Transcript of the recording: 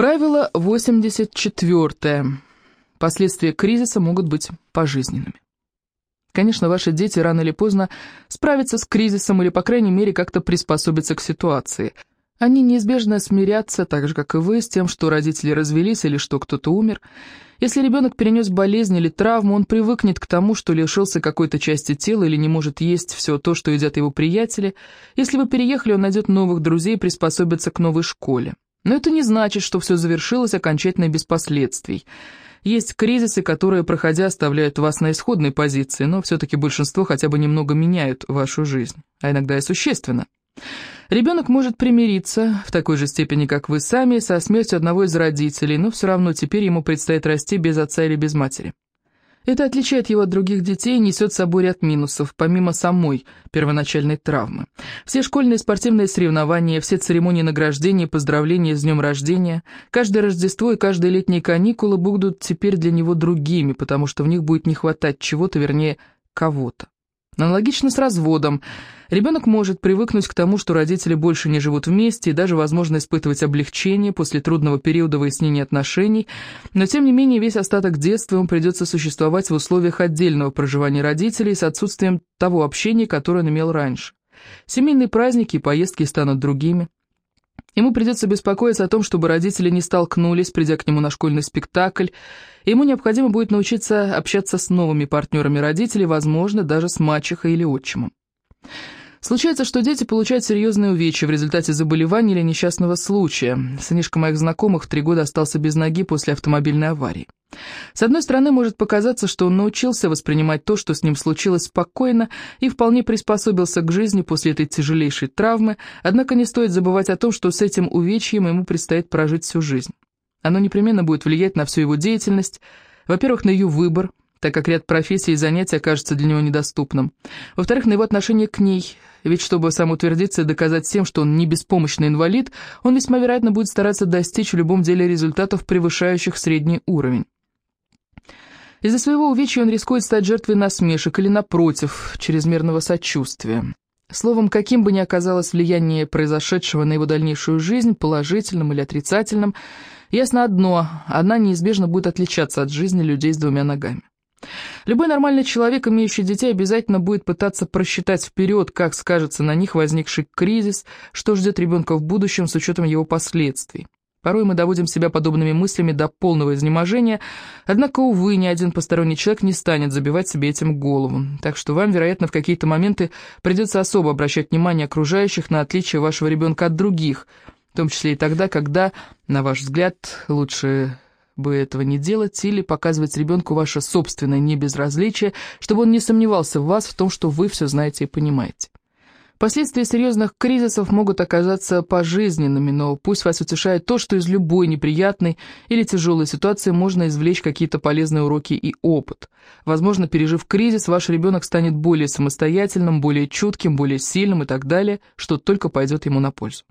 Правило 84. Последствия кризиса могут быть пожизненными. Конечно, ваши дети рано или поздно справятся с кризисом или, по крайней мере, как-то приспособятся к ситуации. Они неизбежно смирятся, так же, как и вы, с тем, что родители развелись или что кто-то умер. Если ребенок перенес болезнь или травму, он привыкнет к тому, что лишился какой-то части тела или не может есть все то, что едят его приятели. Если вы переехали, он найдет новых друзей и приспособится к новой школе. Но это не значит, что все завершилось окончательно без последствий. Есть кризисы, которые, проходя, оставляют вас на исходной позиции, но все-таки большинство хотя бы немного меняют вашу жизнь, а иногда и существенно. Ребенок может примириться, в такой же степени, как вы сами, со смертью одного из родителей, но все равно теперь ему предстоит расти без отца или без матери. Это отличает его от других детей и несет с собой ряд минусов, помимо самой первоначальной травмы. Все школьные спортивные соревнования, все церемонии награждения, поздравления с днем рождения, каждое Рождество и каждые летние каникулы будут теперь для него другими, потому что в них будет не хватать чего-то, вернее, кого-то. Аналогично с разводом. Ребенок может привыкнуть к тому, что родители больше не живут вместе, и даже, возможно, испытывать облегчение после трудного периода выяснения отношений, но, тем не менее, весь остаток детства ему придется существовать в условиях отдельного проживания родителей с отсутствием того общения, которое он имел раньше. Семейные праздники и поездки станут другими. Ему придется беспокоиться о том, чтобы родители не столкнулись, придя к нему на школьный спектакль. Ему необходимо будет научиться общаться с новыми партнерами родителей, возможно, даже с мачехой или отчимом. Случается, что дети получают серьезные увечья в результате заболевания или несчастного случая. Сынишка моих знакомых в три года остался без ноги после автомобильной аварии. С одной стороны, может показаться, что он научился воспринимать то, что с ним случилось спокойно, и вполне приспособился к жизни после этой тяжелейшей травмы, однако не стоит забывать о том, что с этим увечьем ему предстоит прожить всю жизнь. Оно непременно будет влиять на всю его деятельность, во-первых, на ее выбор, так как ряд профессий и занятий окажется для него недоступным. Во-вторых, на его отношение к ней, ведь чтобы самоутвердиться и доказать всем, что он не беспомощный инвалид, он весьма вероятно будет стараться достичь в любом деле результатов, превышающих средний уровень. Из-за своего увечья он рискует стать жертвой насмешек или, напротив, чрезмерного сочувствия. Словом, каким бы ни оказалось влияние произошедшего на его дальнейшую жизнь, положительным или отрицательным, ясно одно – она неизбежно будет отличаться от жизни людей с двумя ногами. Любой нормальный человек, имеющий детей, обязательно будет пытаться просчитать вперед, как скажется на них возникший кризис, что ждет ребенка в будущем с учетом его последствий. Порой мы доводим себя подобными мыслями до полного изнеможения, однако, увы, ни один посторонний человек не станет забивать себе этим голову. Так что вам, вероятно, в какие-то моменты придется особо обращать внимание окружающих на отличие вашего ребенка от других, в том числе и тогда, когда, на ваш взгляд, лучше бы этого не делать или показывать ребенку ваше собственное небезразличие, чтобы он не сомневался в вас, в том, что вы все знаете и понимаете. Последствия серьезных кризисов могут оказаться пожизненными, но пусть вас утешает то, что из любой неприятной или тяжелой ситуации можно извлечь какие-то полезные уроки и опыт. Возможно, пережив кризис, ваш ребенок станет более самостоятельным, более чутким, более сильным и так далее, что только пойдет ему на пользу.